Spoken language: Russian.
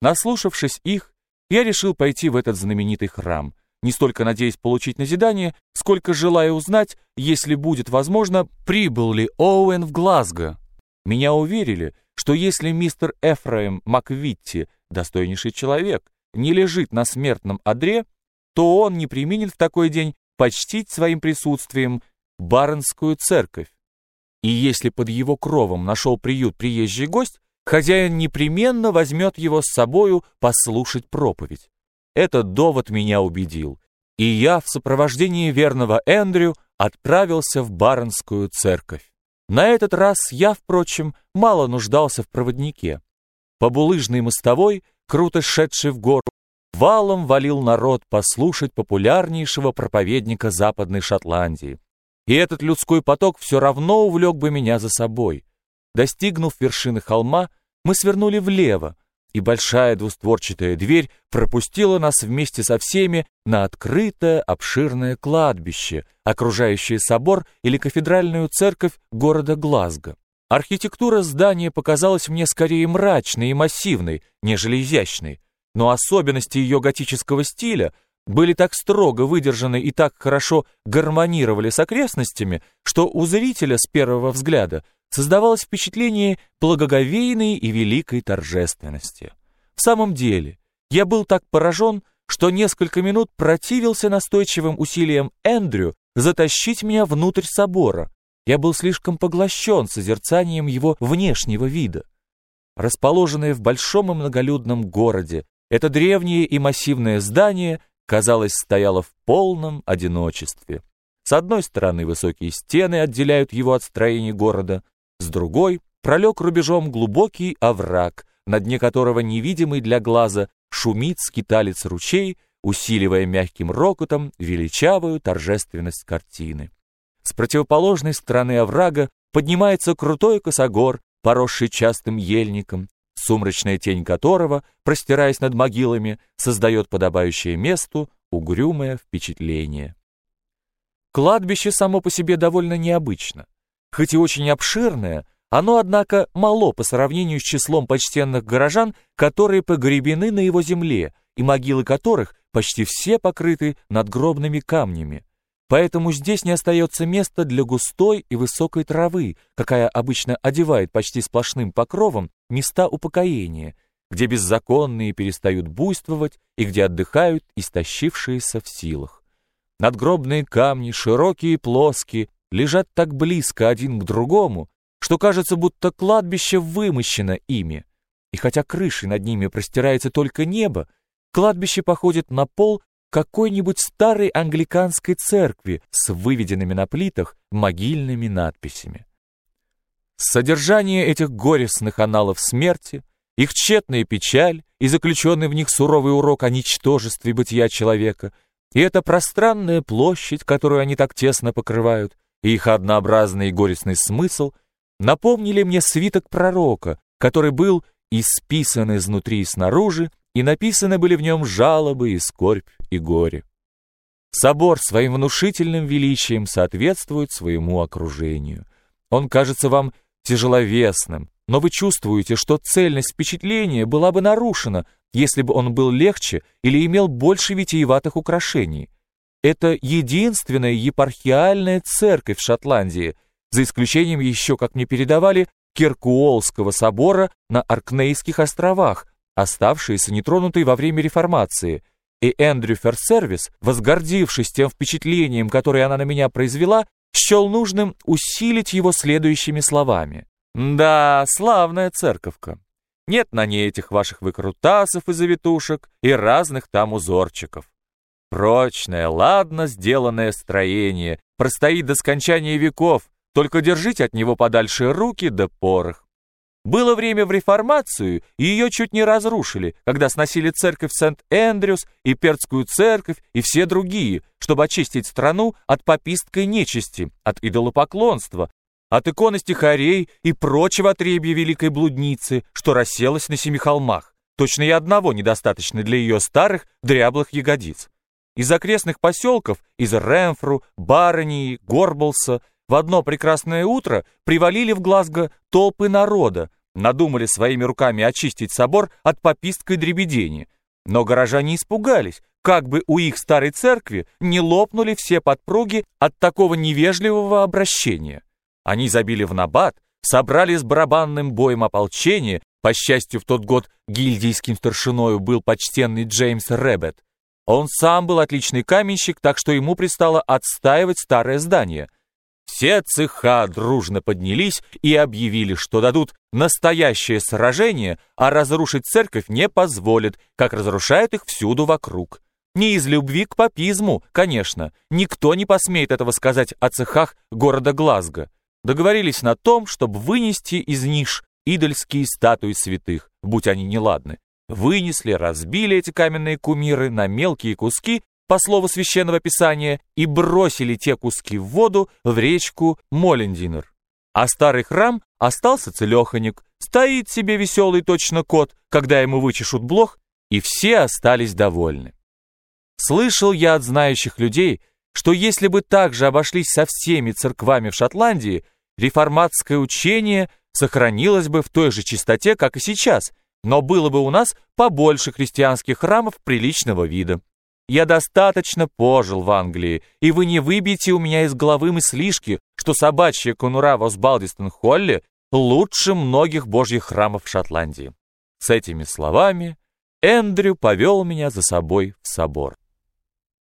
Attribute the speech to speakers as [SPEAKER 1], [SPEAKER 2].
[SPEAKER 1] Наслушавшись их, я решил пойти в этот знаменитый храм, не столько надеясь получить назидание, сколько желая узнать, если будет возможно, прибыл ли Оуэн в Глазго. Меня уверили, что если мистер Эфраим Маквитти, достойнейший человек, не лежит на смертном одре, то он не применит в такой день почтить своим присутствием Баронскую церковь. И если под его кровом нашел приют приезжий гость, хозяин непременно возьмет его с собою послушать проповедь. Этот довод меня убедил, и я в сопровождении верного Эндрю отправился в Баронскую церковь. На этот раз я, впрочем, мало нуждался в проводнике. По булыжной мостовой, круто шедший в гору, валом валил народ послушать популярнейшего проповедника Западной Шотландии. И этот людской поток все равно увлек бы меня за собой. Достигнув вершины холма, мы свернули влево, и большая двустворчатая дверь пропустила нас вместе со всеми на открытое обширное кладбище, окружающее собор или кафедральную церковь города Глазго. Архитектура здания показалась мне скорее мрачной и массивной, нежели изящной, но особенности ее готического стиля были так строго выдержаны и так хорошо гармонировали с окрестностями, что у зрителя с первого взгляда создавалось впечатление благоговейной и великой торжественности. В самом деле, я был так поражен, что несколько минут противился настойчивым усилиям Эндрю затащить меня внутрь собора. Я был слишком поглощен созерцанием его внешнего вида. Расположенное в большом и многолюдном городе, это древнее и массивное здание, казалось, стояло в полном одиночестве. С одной стороны высокие стены отделяют его от строений города, с другой пролег рубежом глубокий овраг, на дне которого невидимый для глаза шумит скиталец ручей, усиливая мягким рокотом величавую торжественность картины. С противоположной стороны оврага поднимается крутой косогор, поросший частым ельником, сумрачная тень которого, простираясь над могилами, создает подобающее месту угрюмое впечатление. Кладбище само по себе довольно необычно. Хоть и очень обширное, оно, однако, мало по сравнению с числом почтенных горожан, которые погребены на его земле, и могилы которых почти все покрыты надгробными камнями. Поэтому здесь не остается места для густой и высокой травы, какая обычно одевает почти сплошным покровом места упокоения, где беззаконные перестают буйствовать и где отдыхают истощившиеся в силах. Надгробные камни, широкие и плоские, лежат так близко один к другому, что кажется, будто кладбище вымощено ими. И хотя крышей над ними простирается только небо, кладбище походит на пол какой-нибудь старой англиканской церкви с выведенными на плитах могильными надписями. Содержание этих горестных аналов смерти, их тщетная печаль и заключенный в них суровый урок о ничтожестве бытия человека, и эта пространная площадь, которую они так тесно покрывают, их однообразный и горестный смысл напомнили мне свиток пророка, который был исписан изнутри и снаружи, и написаны были в нем жалобы и скорбь и горе. Собор своим внушительным величием соответствует своему окружению. Он кажется вам тяжеловесным, но вы чувствуете, что цельность впечатления была бы нарушена, если бы он был легче или имел больше витиеватых украшений. Это единственная епархиальная церковь в Шотландии, за исключением еще, как мне передавали, Киркуолского собора на Аркнейских островах, оставшиеся нетронутой во время реформации, и Эндрю Ферсервис, возгордившись тем впечатлением, которое она на меня произвела, счел нужным усилить его следующими словами. «Да, славная церковка. Нет на ней этих ваших выкрутасов и завитушек и разных там узорчиков. Прочное, ладно сделанное строение, простоит до скончания веков, только держите от него подальше руки да порох. Было время в реформацию, и ее чуть не разрушили, когда сносили церковь Сент-Эндрюс и Перцкую церковь и все другие, чтобы очистить страну от пописткой нечисти, от идолопоклонства, от иконы стихарей и прочего отребья великой блудницы, что расселась на семи холмах. Точно и одного недостаточно для ее старых дряблых ягодиц. Из окрестных поселков, из Ренфру, Баронии, Горблса, в одно прекрасное утро привалили в Глазго толпы народа, надумали своими руками очистить собор от попистской дребедени. Но горожане испугались, как бы у их старой церкви не лопнули все подпруги от такого невежливого обращения. Они забили в набат, собрали с барабанным боем ополчение, по счастью, в тот год гильдийским старшиною был почтенный Джеймс Рэббет. Он сам был отличный каменщик, так что ему пристало отстаивать старое здание. Все цеха дружно поднялись и объявили, что дадут настоящее сражение, а разрушить церковь не позволят, как разрушают их всюду вокруг. Не из любви к папизму, конечно, никто не посмеет этого сказать о цехах города Глазго. Договорились на том, чтобы вынести из ниш идольские статуи святых, будь они неладны. Вынесли, разбили эти каменные кумиры на мелкие куски, по слову священного писания, и бросили те куски в воду в речку Молендинер. А старый храм остался целеханик, стоит себе веселый точно кот, когда ему вычешут блох, и все остались довольны. Слышал я от знающих людей, что если бы так же обошлись со всеми церквами в Шотландии, реформатское учение сохранилось бы в той же чистоте, как и сейчас, но было бы у нас побольше христианских храмов приличного вида. Я достаточно пожил в Англии, и вы не выбьете у меня из головы мыслишки, что собачья конура в Осбалдистон-Холле лучше многих божьих храмов в Шотландии. С этими словами Эндрю повел меня за собой в собор.